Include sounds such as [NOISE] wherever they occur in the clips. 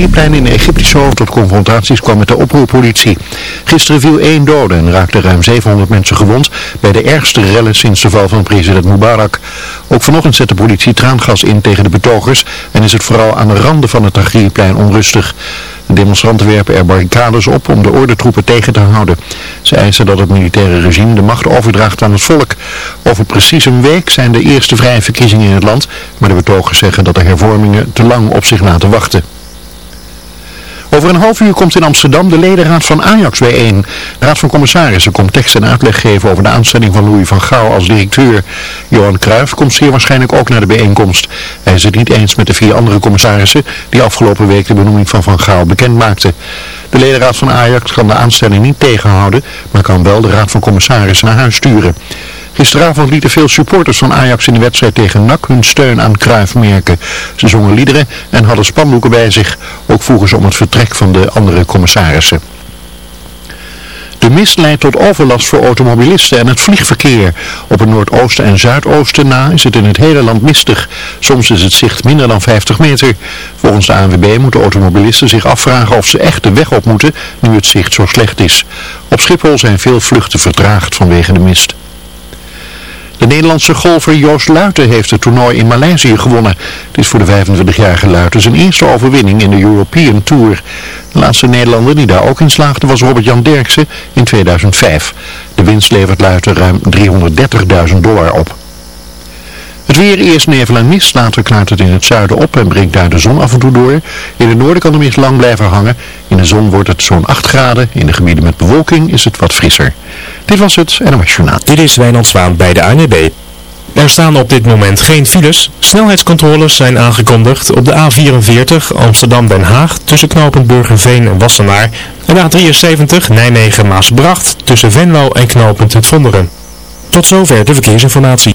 Tahrirplein in de Egyptische hoofdstad confrontaties kwam met de oproerpolitie. Gisteren viel één dode en raakten ruim 700 mensen gewond bij de ergste rellen sinds de val van president Mubarak. Ook vanochtend zet de politie traangas in tegen de betogers en is het vooral aan de randen van het Tahrirplein onrustig. De demonstranten werpen er barricades op om de ordentroepen tegen te houden. Ze eisen dat het militaire regime de macht overdraagt aan het volk. Over precies een week zijn de eerste vrije verkiezingen in het land, maar de betogers zeggen dat de hervormingen te lang op zich laten wachten. Over een half uur komt in Amsterdam de ledenraad van Ajax bijeen. De raad van commissarissen komt tekst en uitleg geven over de aanstelling van Louis van Gaal als directeur. Johan Cruijff komt zeer waarschijnlijk ook naar de bijeenkomst. Hij is het niet eens met de vier andere commissarissen die afgelopen week de benoeming van Van Gaal bekend maakten. De ledenraad van Ajax kan de aanstelling niet tegenhouden, maar kan wel de raad van commissarissen naar huis sturen. Gisteravond lieten veel supporters van Ajax in de wedstrijd tegen NAC hun steun aan Cruijff merken. Ze zongen liederen en hadden spandoeken bij zich. Ook vroegen ze om het vertrek van de andere commissarissen. De mist leidt tot overlast voor automobilisten en het vliegverkeer. Op het noordoosten en zuidoosten na is het in het hele land mistig. Soms is het zicht minder dan 50 meter. Volgens de ANWB moeten automobilisten zich afvragen of ze echt de weg op moeten nu het zicht zo slecht is. Op Schiphol zijn veel vluchten vertraagd vanwege de mist. De Nederlandse golfer Joost Luiten heeft het toernooi in Maleisië gewonnen. Het is voor de 25-jarige Luiten zijn eerste overwinning in de European Tour. De laatste Nederlander die daar ook in slaagde was Robert-Jan Derksen in 2005. De winst levert Luiten ruim 330.000 dollar op. Het weer eerst nevel en mist, later klaart het in het zuiden op en brengt daar de zon af en toe door. In het noorden kan de mist lang blijven hangen. In de zon wordt het zo'n 8 graden, in de gebieden met bewolking is het wat frisser. Dit was het NOS Journaal. Dit is Wijnand Zwaan bij de ANWB. Er staan op dit moment geen files. Snelheidscontroles zijn aangekondigd op de A44 Amsterdam-Den Haag tussen knooppunt Burgerveen en Wassenaar. En de A73 Nijmegen-Maasbracht tussen Venlo en knooppunt Het Vonderen. Tot zover de verkeersinformatie.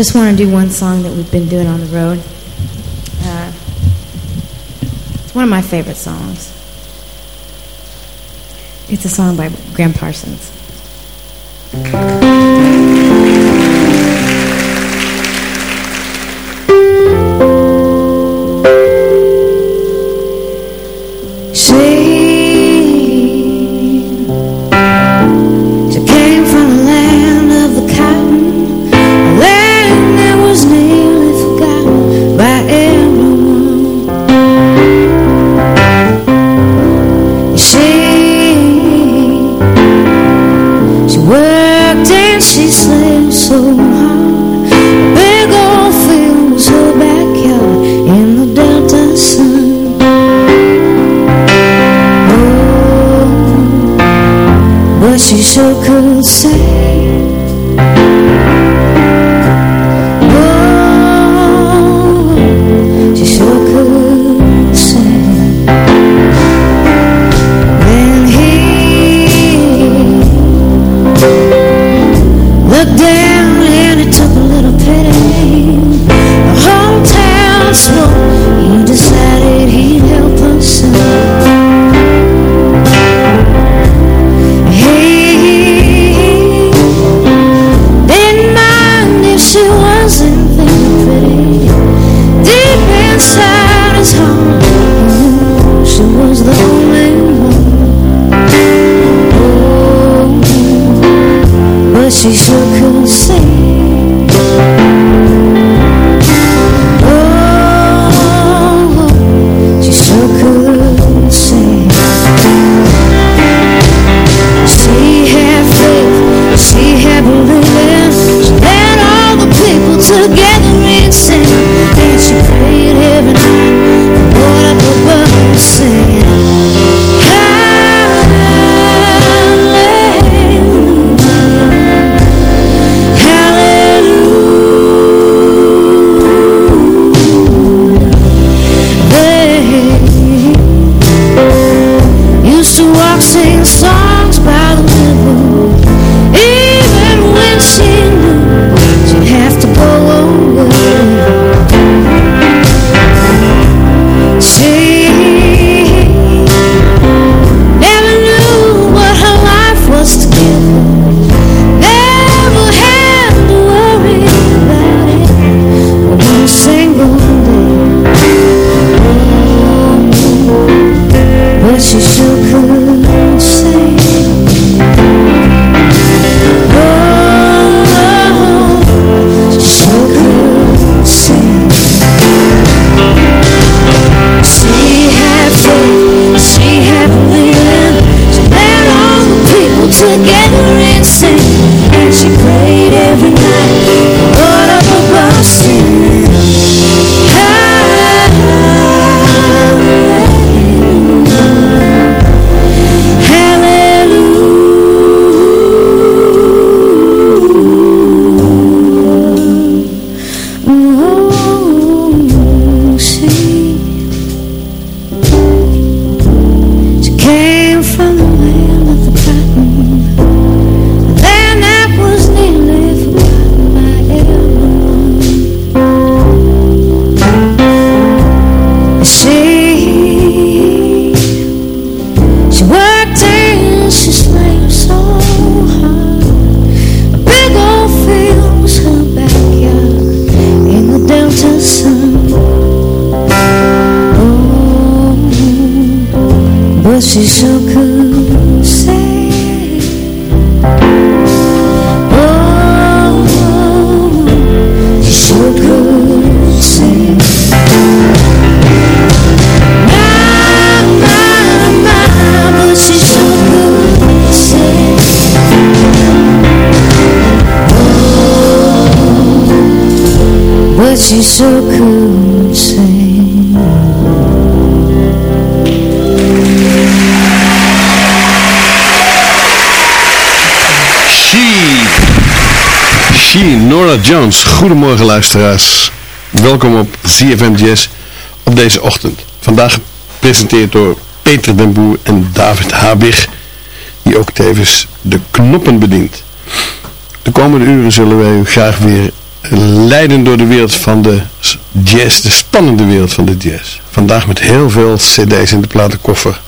Just want to do one song that we've been doing on the road. Uh, it's one of my favorite songs. It's a song by Graham Parsons. Goedemorgen luisteraars. Welkom op ZFM Jazz op deze ochtend. Vandaag gepresenteerd door Peter den Boer en David Habig. Die ook tevens de knoppen bedient. De komende uren zullen wij u graag weer leiden door de wereld van de jazz. De spannende wereld van de jazz. Vandaag met heel veel cd's in de platenkoffer.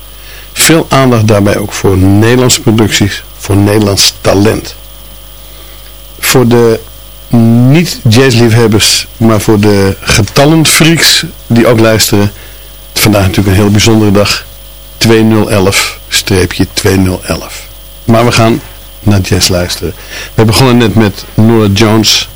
Veel aandacht daarbij ook voor Nederlandse producties. Voor Nederlands talent. Voor de niet jazzliefhebbers, maar voor de getallenfreaks die ook luisteren. Vandaag natuurlijk een heel bijzondere dag. 2011-2011. Maar we gaan naar jazz luisteren. We begonnen net met Nora Jones.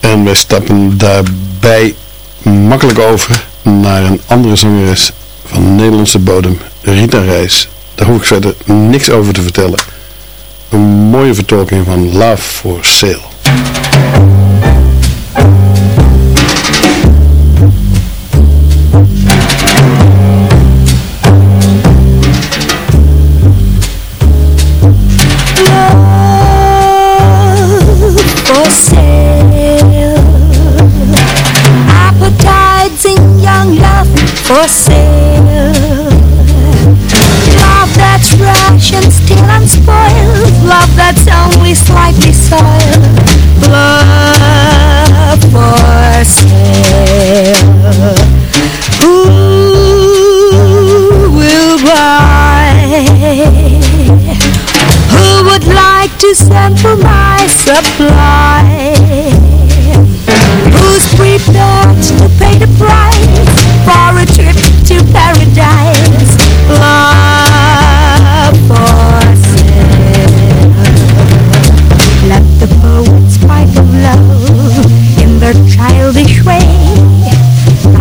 En wij stappen daarbij makkelijk over naar een andere zangeres van Nederlandse bodem, Rita Reis. Daar hoef ik verder niks over te vertellen. Een mooie vertolking van Love for Sale. Thank you. To send for my supply? Who's prepared to pay the price for a trip to paradise? Love for sale. Let the poets pipe of love in their childish way.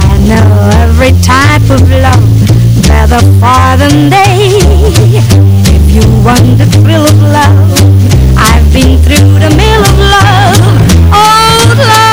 I know every type of love better far than they. If you want the thrill of love, been through the mill of love. Old love,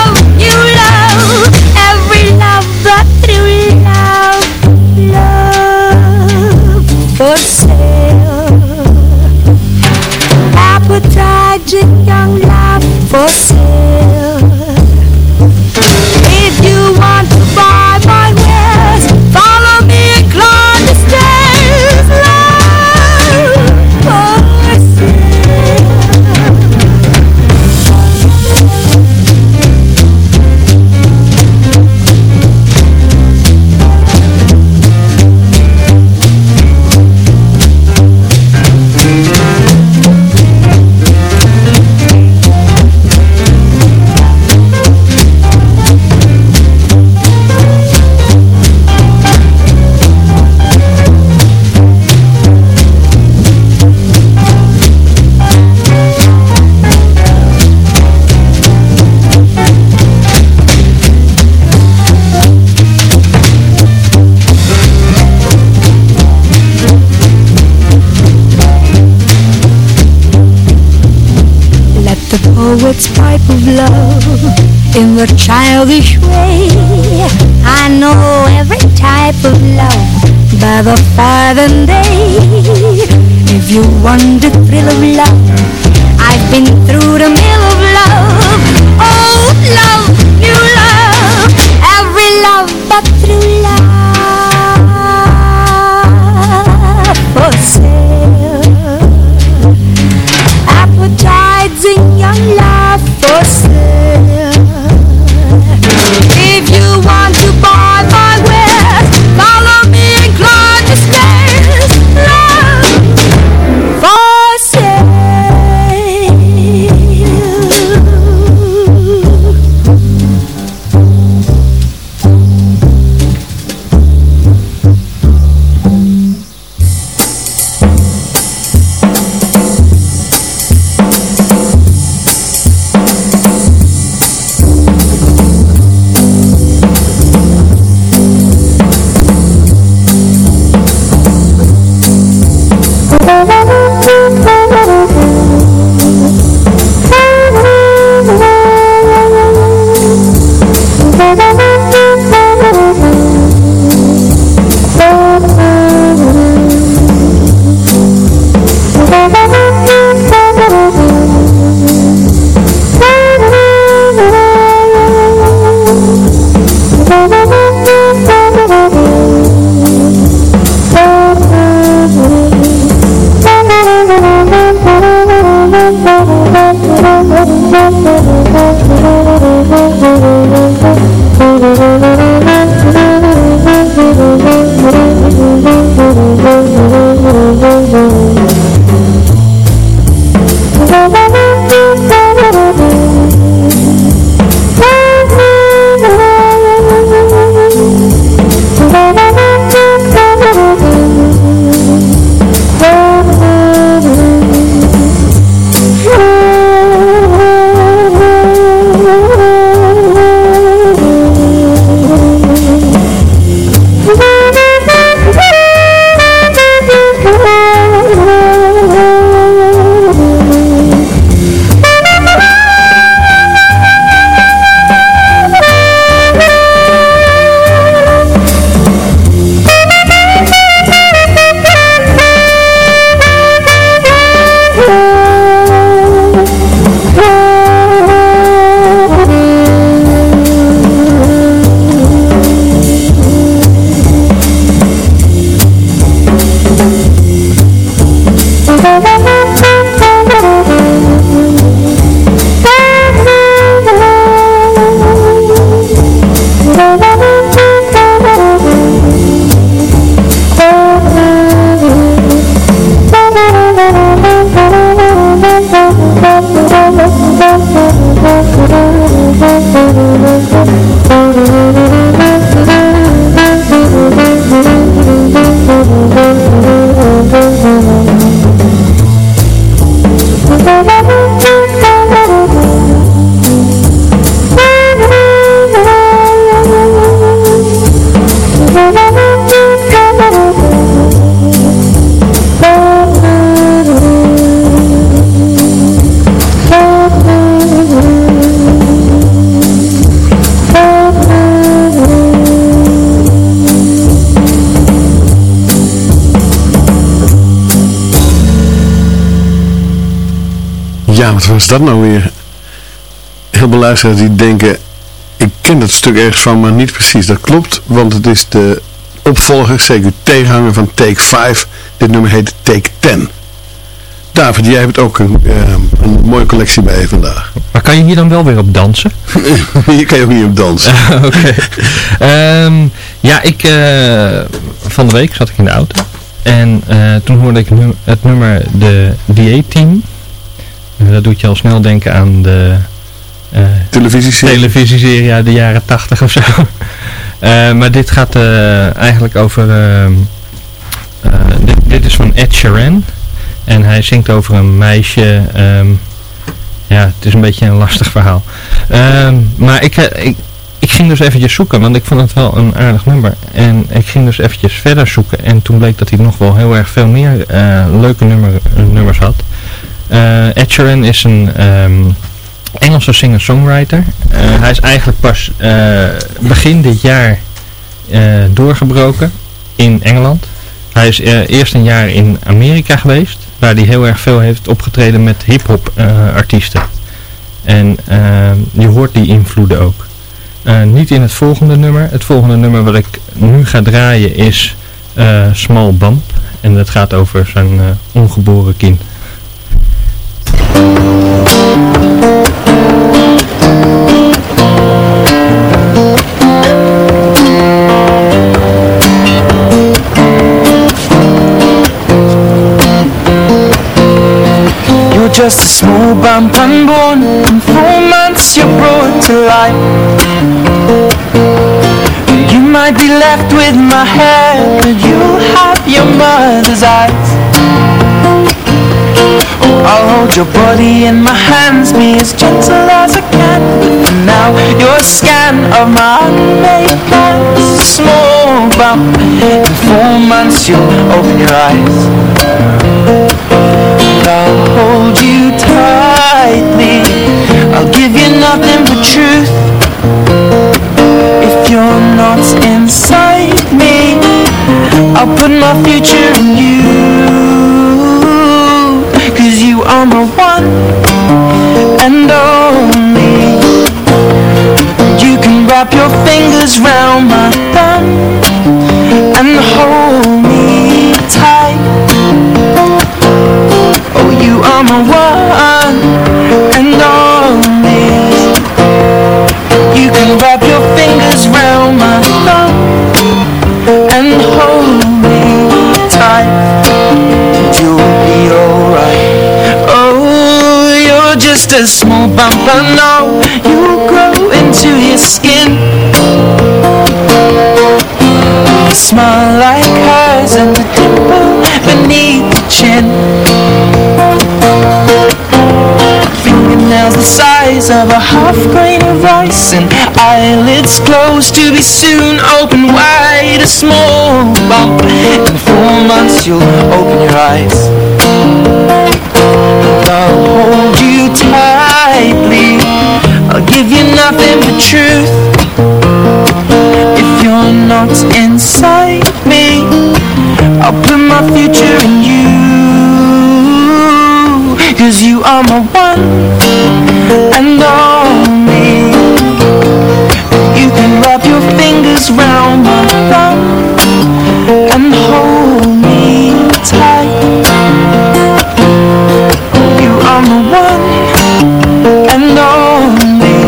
better far than they. If you want the thrill of love, I've been through the mill of love. Old love, new love, every love but through wat was dat nou weer? Heel veel luisteraars die denken, ik ken dat stuk ergens van, maar niet precies. Dat klopt, want het is de opvolger, zeker tegenhanger van Take 5. Dit nummer heet Take 10. David, jij hebt ook een, eh, een mooie collectie bij je vandaag. Maar kan je hier dan wel weer op dansen? [LAUGHS] Hier kan je ook niet op dansen. [LAUGHS] Oké. Ehm, ja, ik, eh, van de week zat ik in de auto. En eh, toen hoorde ik het nummer de Dat doet je al snel denken aan de eh, Televisieserie. televisieserie uit de jaren 80 of zo. [LAUGHS] Eh, maar dit gaat eh, eigenlijk over... ehm, eh, dit, dit is van Ed Sheeran. En hij zingt over een meisje... ehm, ja, het is een beetje een lastig verhaal. Ehm, maar ik, ik, ik ging dus eventjes zoeken, want ik vond het wel een aardig nummer. En ik ging dus eventjes verder zoeken. En toen bleek dat hij nog wel heel erg veel meer leuke nummer, nummers had. Eh Ed Sheeran is een ehm, Engelse singer-songwriter. Eh, hij is eigenlijk pas eh, begin dit jaar doorgebroken in Engeland. Hij is eerst een jaar in Amerika geweest, waar hij heel erg veel heeft opgetreden met hip-hop artiesten. En eh, je hoort die invloeden ook. Niet in het volgende nummer. Het volgende nummer wat ik nu ga draaien is Small Bump. En dat gaat over zijn ongeboren kind. You're just a small bump unborn In four months you're brought to life. You might be left with my hair But you'll have your mother's eyes I'll hold your body in my hands Be as gentle as I can. For now you're a scan of my unmade plans A small bump In four months you'll open your eyes. I'll hold you tightly. I'll give you nothing but truth. If you're not inside me I'll put my future a small bump I know You'll grow into your skin. Smile like hers and a dimple beneath the chin. Fingernails the size of a half grain of rice And eyelids closed to be soon open wide. A small bump In four months you'll open your eyes. I'll hold you tightly I'll give you nothing but truth. If you're not inside me I'll put my future in you. Cause you are my one and only. You can wrap your fingers round my thumb And hold me tight. You are my one and only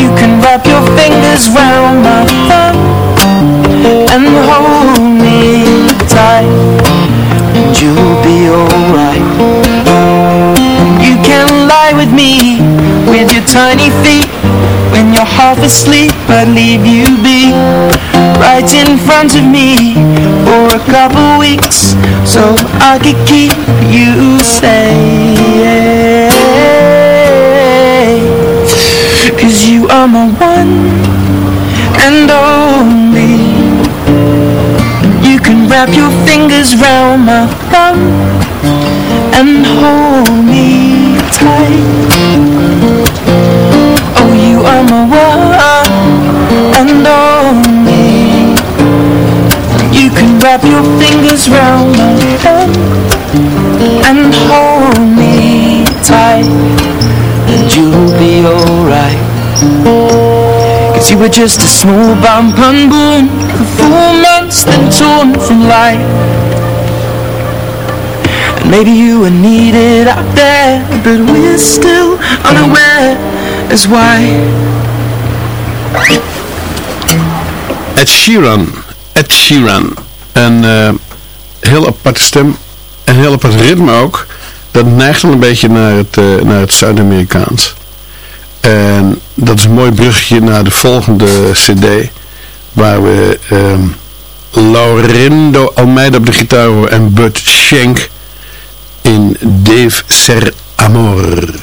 You can wrap your fingers round my thumb And hold me tight. And you'll be alright. You can lie with me With your tiny feet When you're half asleep. I'd leave you be Right in front of me For a couple weeks So I could keep you safe Cause you are my one and only. You can wrap your fingers round my thumb And hold me tight. Oh, you are my one and only. You can wrap your fingers round my thumb And hold me be alright Cause you were just a small bump unborn For four months then torn from life And maybe you were needed out there But we're still unaware as why Ed Sheeran. Ed Sheeran. Een eh, heel aparte stem. En heel apart ritme ook. Dat neigt wel een beetje naar het, eh, naar het Zuid-Amerikaans. En dat is een mooi bruggetje naar de volgende cd. Waar we ehm Laurindo Almeida op de gitaar horen en Bud Schenk in Dave Ser Amor.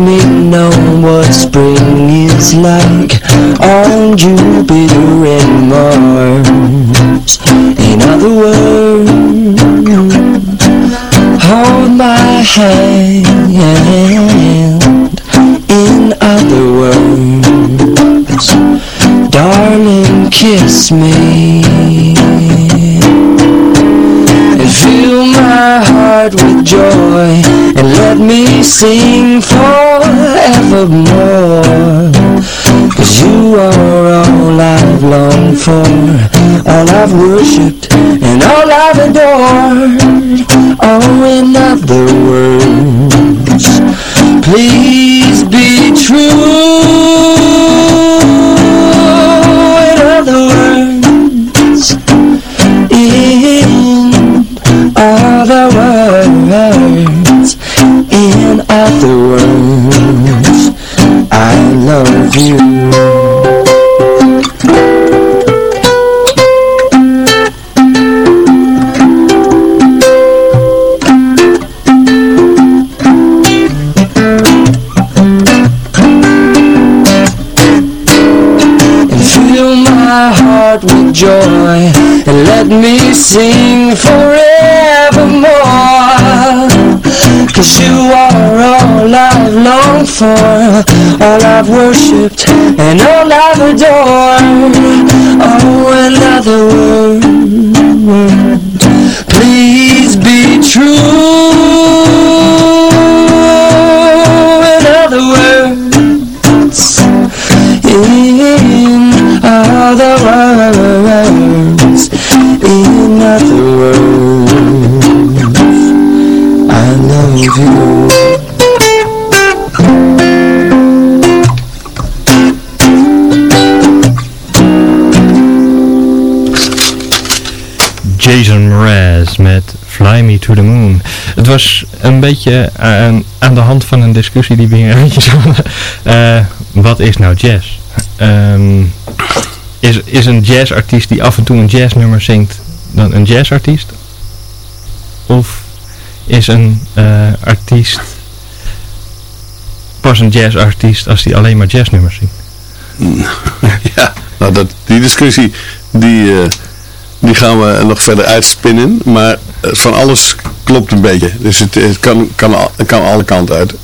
Me know what spring is like on Jupiter and Mars. In other words, hold my hand In other words Darling, kiss me And fill my heart with joy And let me sing forevermore. Cause you are all I've longed for All I've worshipped and all I've adored. Oh, in other words sing forevermore. Cause you are all I've longed for all I've worshipped and all I've adored. Oh in other Jason Mraz met Fly Me to the Moon. Het was een beetje aan, aan de hand van een discussie die we hier [LAUGHS] eventjes hadden. Eh, wat is nou jazz? Ehm, is, is een jazzartiest die af en toe een jazznummer zingt dan een jazzartiest? Of is een eh, artiest pas een jazzartiest als die alleen maar jazznummers zingt? [LAUGHS] ja, nou dat, die discussie die, eh, die gaan we nog verder uitspinnen. Maar eh, van alles klopt een beetje. Dus het, kan, kan, kan alle kanten uit.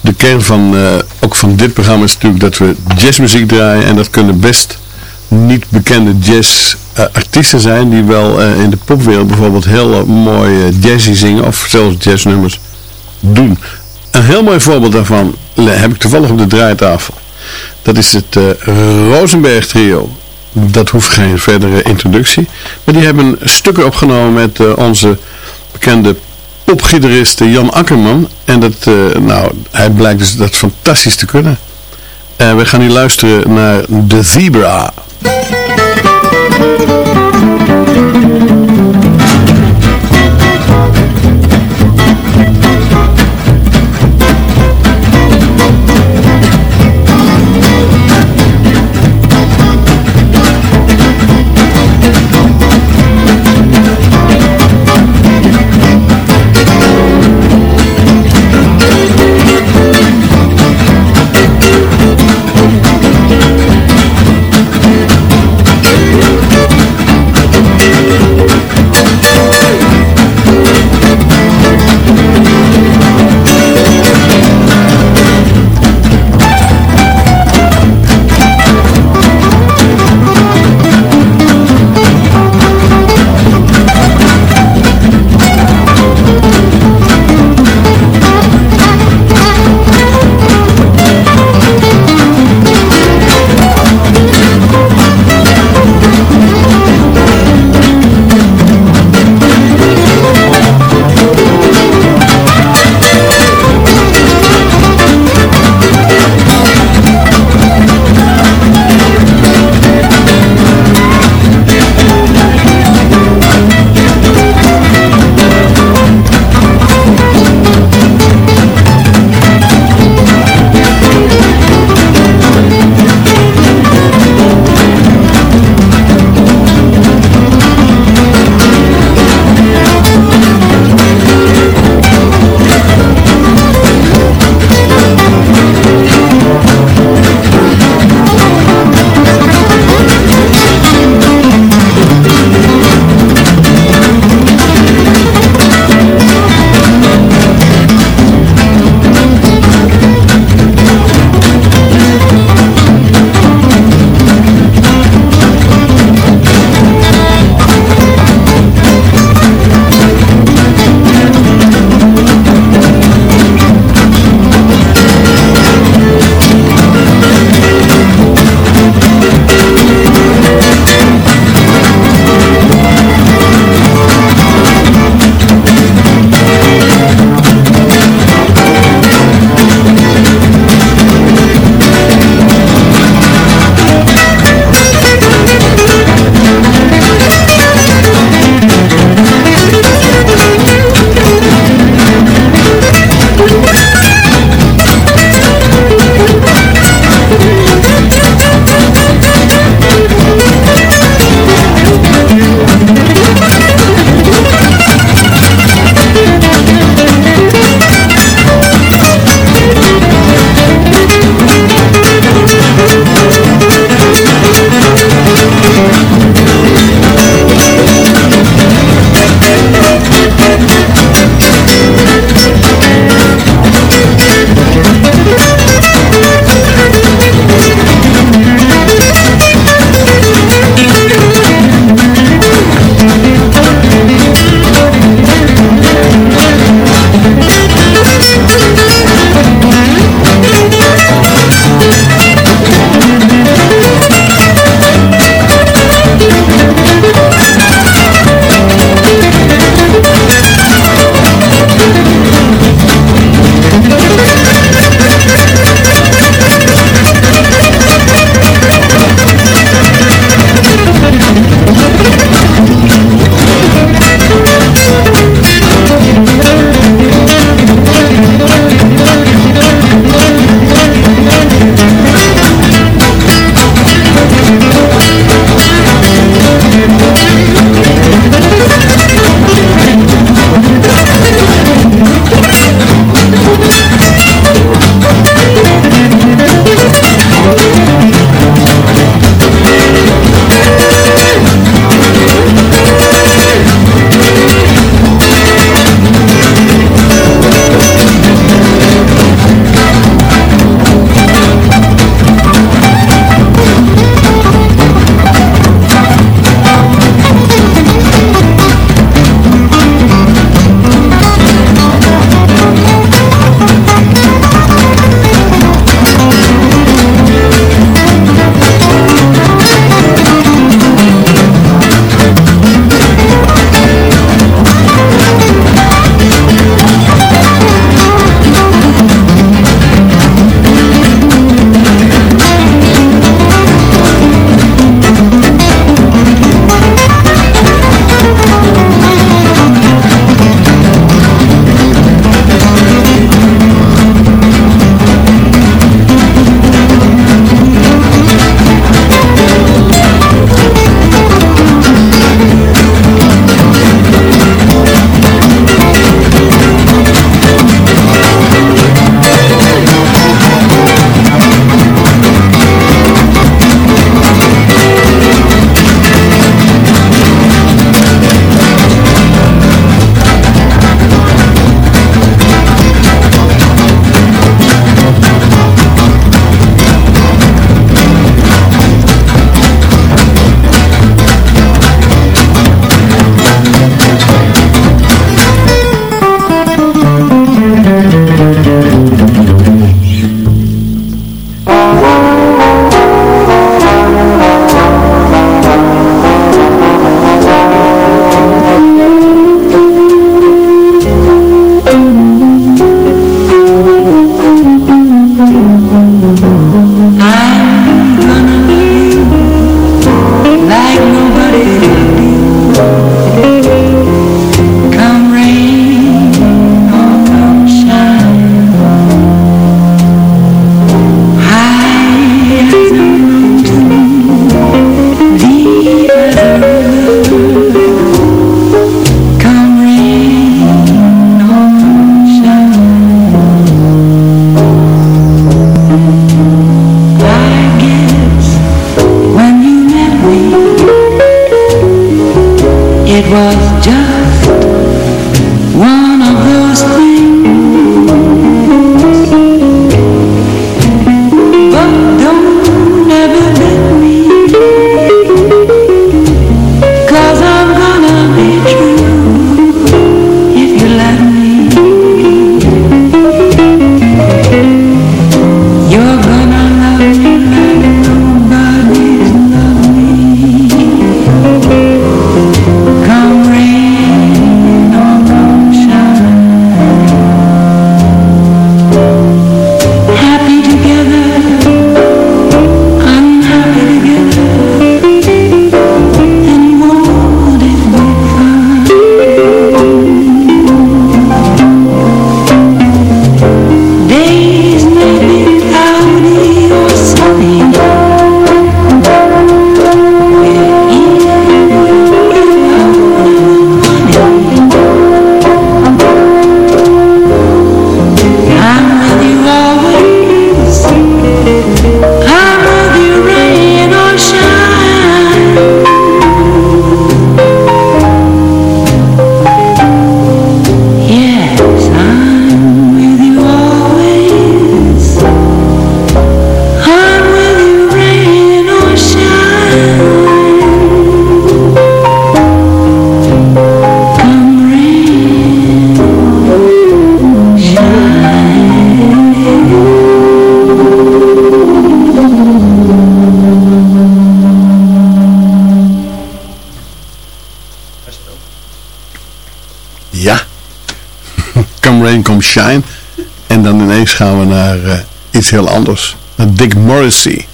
De kern van, ook van dit programma is natuurlijk dat we jazzmuziek draaien. En dat kunnen best niet bekende jazzartiesten zijn. Die wel eh, in de popwereld bijvoorbeeld heel eh, mooi eh, jazzy zingen. Of zelfs jazznummers doen. Een heel mooi voorbeeld daarvan heb ik toevallig op de draaitafel. Dat is het eh, Rosenberg trio. Dat hoeft geen verdere introductie. Maar die hebben stukken opgenomen met eh, onze bekende popgitarist eh, Jan Akkerman. En dat, eh, nou, hij blijkt dus dat fantastisch te kunnen. En we gaan nu luisteren naar The Zebra. No hay. Shine. En dan ineens gaan we naar eh, iets heel anders. Naar Dick Morrissey.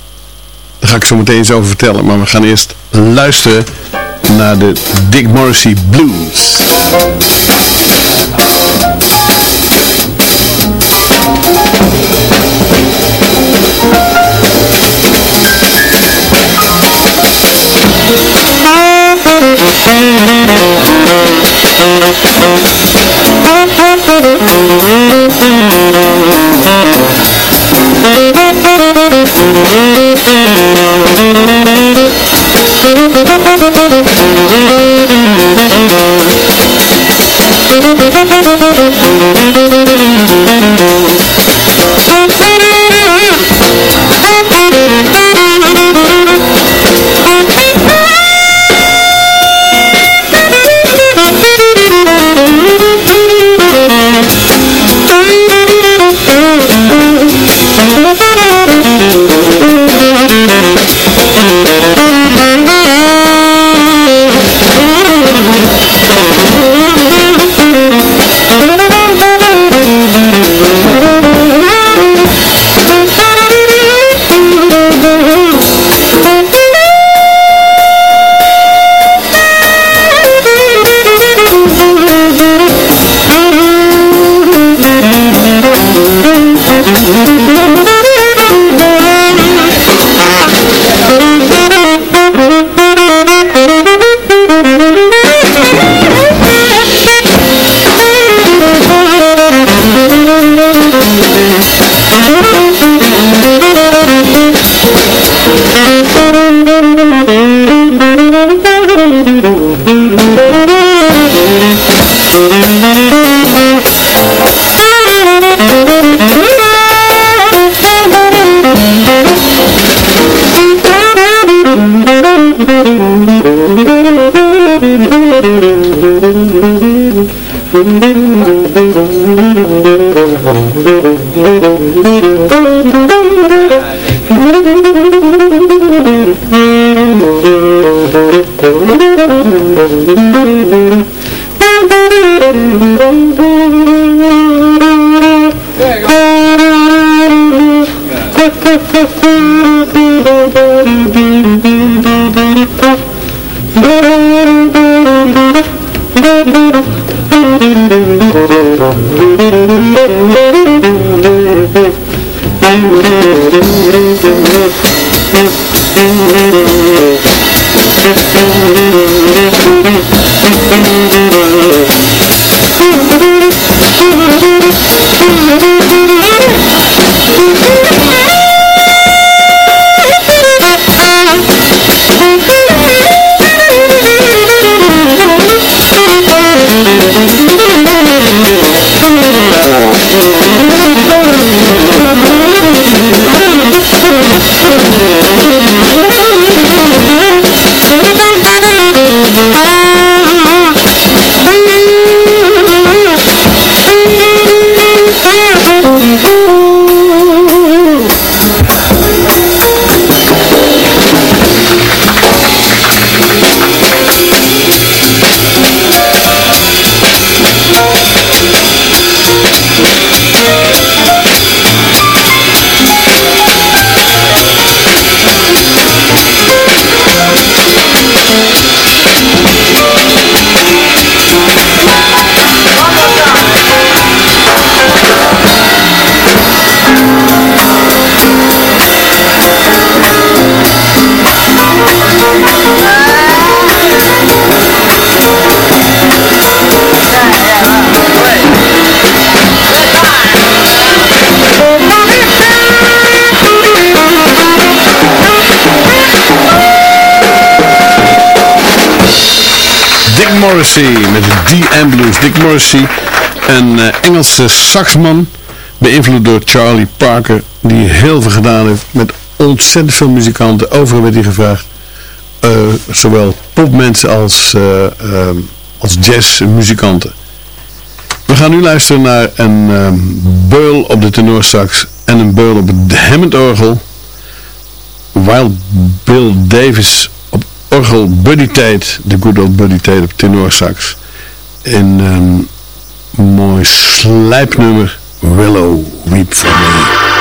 Daar ga ik zo meteen eens over vertellen. Maar we gaan eerst luisteren naar de Dick Morrissey Blues. Dick Mm-hmm. Met de DM Blues. Dick Morrissey, een eh, Engelse saxman, beïnvloed door Charlie Parker, die heel veel gedaan heeft met ontzettend veel muzikanten. Overal werd hij gevraagd. Eh, zowel popmensen als, ehm, als jazzmuzikanten. We gaan nu luisteren naar een ehm, beul op de tenorsax en een beul op het Hammond-orgel. Wild Bill Davis orgel Buddy Tate, de good old Buddy Tate op tenorsax. In ehm, Mooi slijpnummer. Willow, Weep For Me.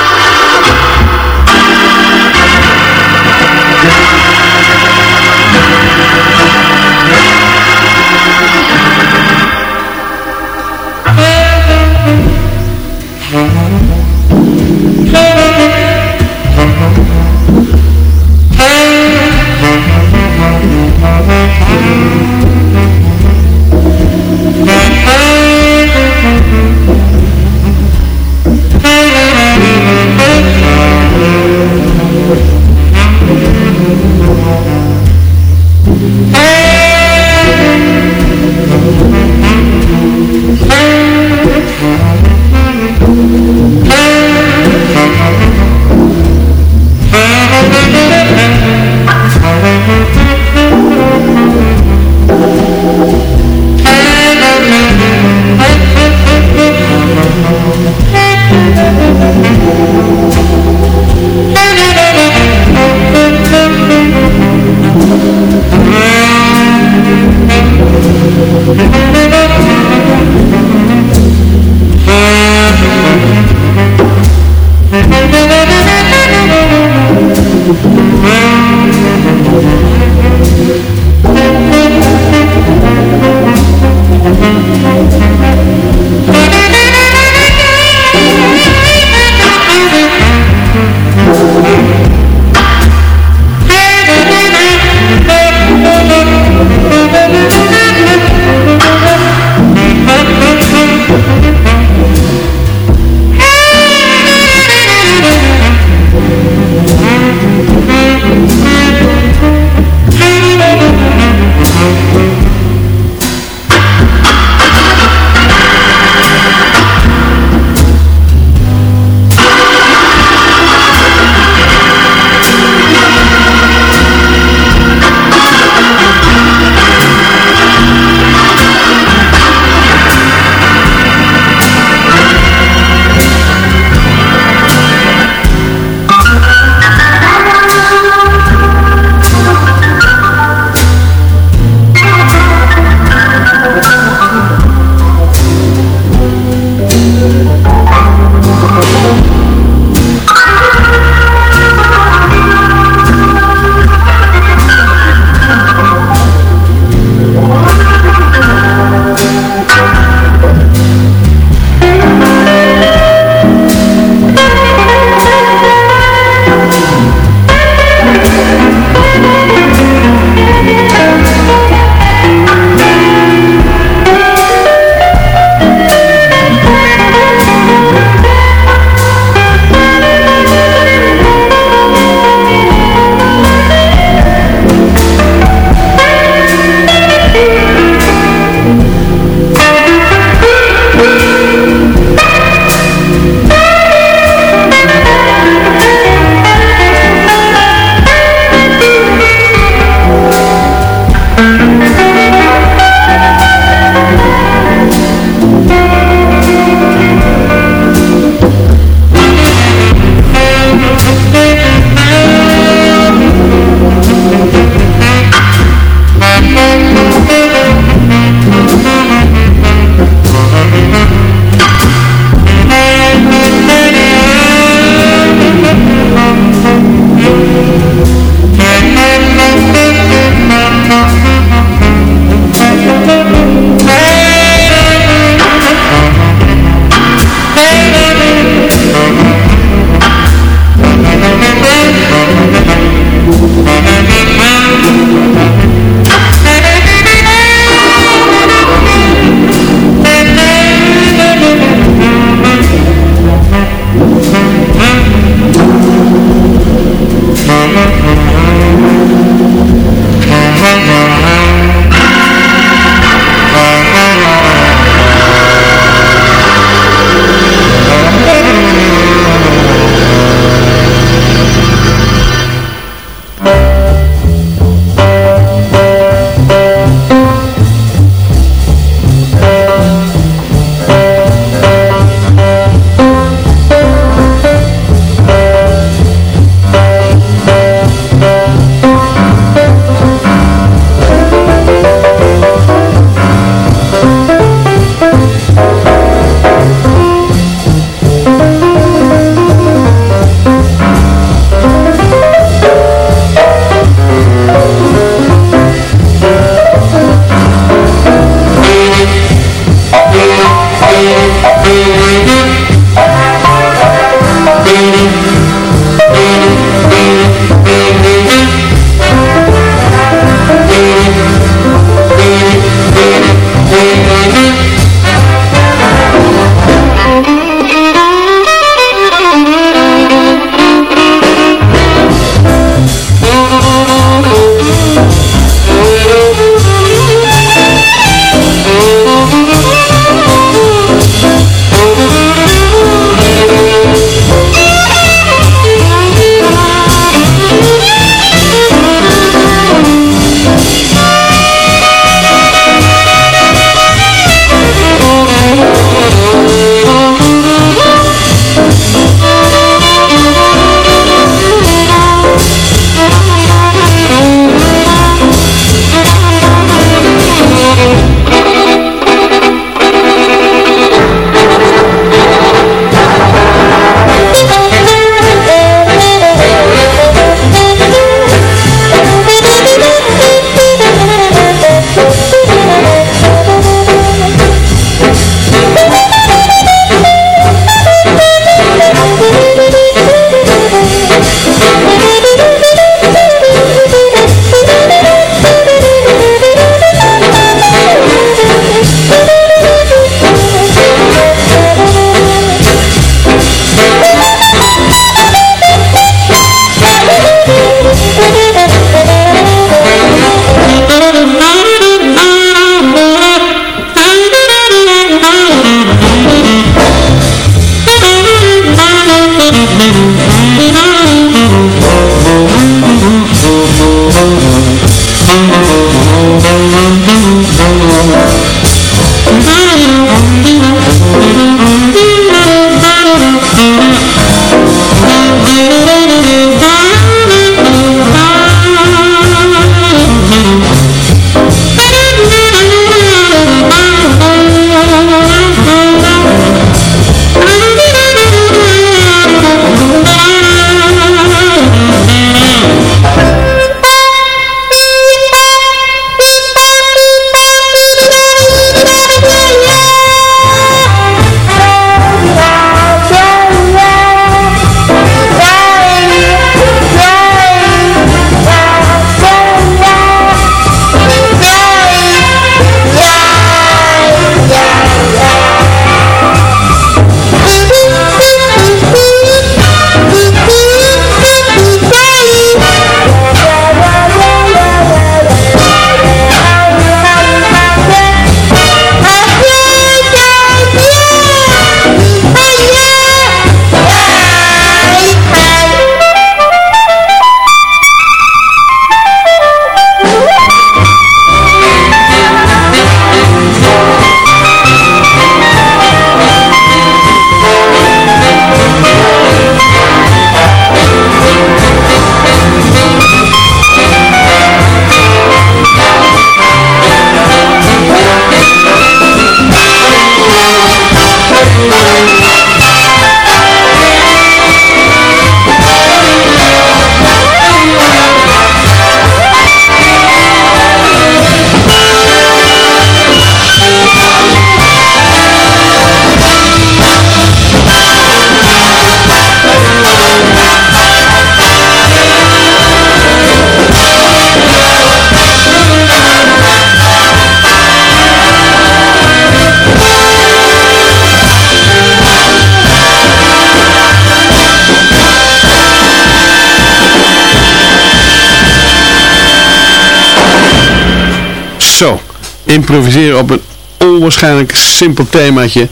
Zo, improviseren op een onwaarschijnlijk simpel themaatje.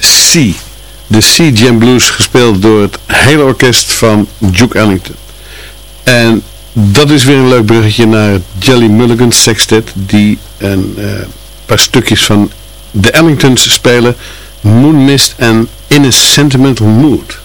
C, de C Jam Blues, gespeeld door het hele orkest van Duke Ellington. En dat is weer een leuk bruggetje naar Jelly Mulligan Sextet, die een eh, paar stukjes van de Ellingtons spelen. Moon Mist en In a Sentimental Mood.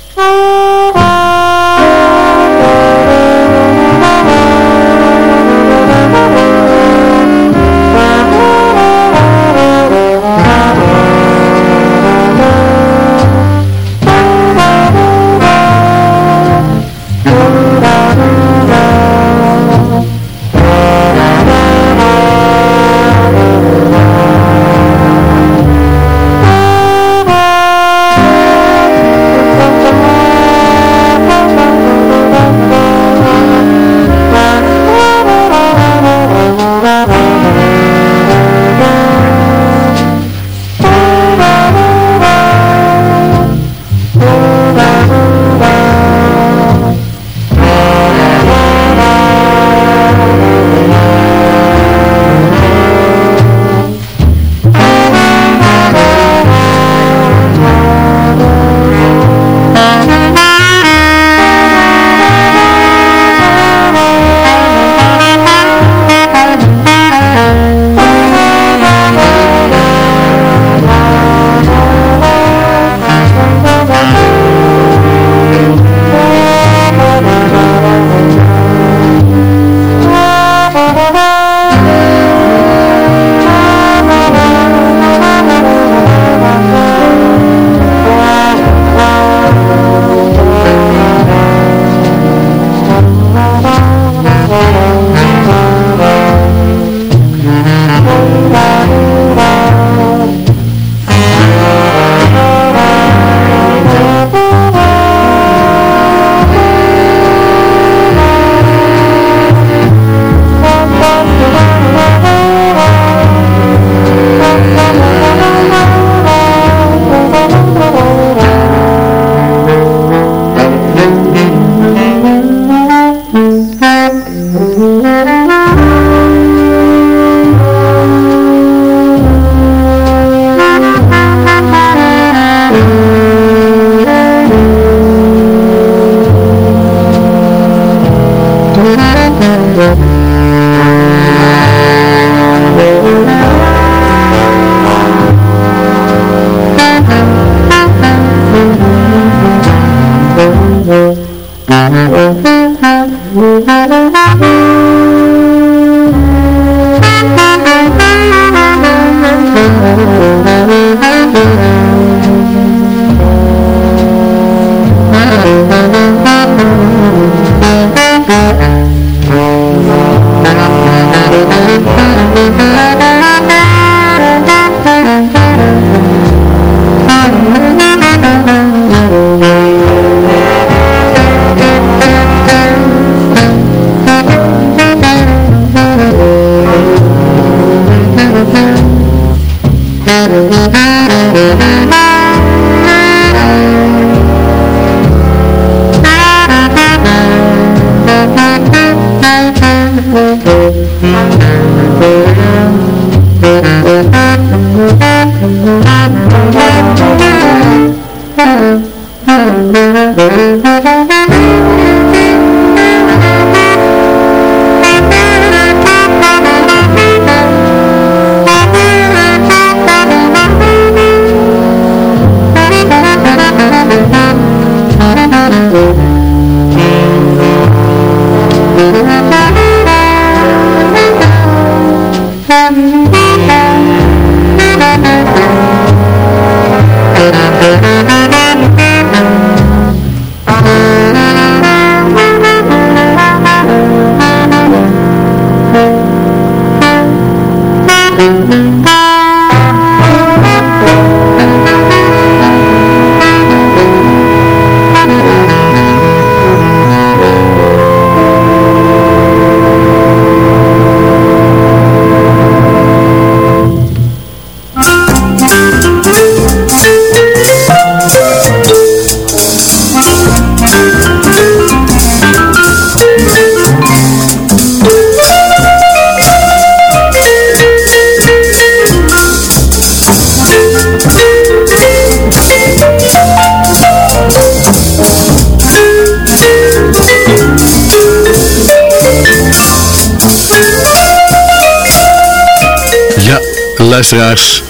Luisteraars,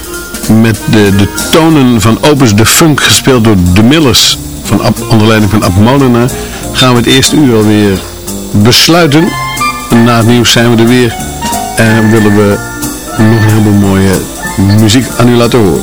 met de, de tonen van Opus de Funk gespeeld door de Millers van onder leiding van Ab gaan we het eerste uur alweer besluiten. Na het nieuws zijn we er weer en willen we nog een heleboel mooie muziek aan u laten horen.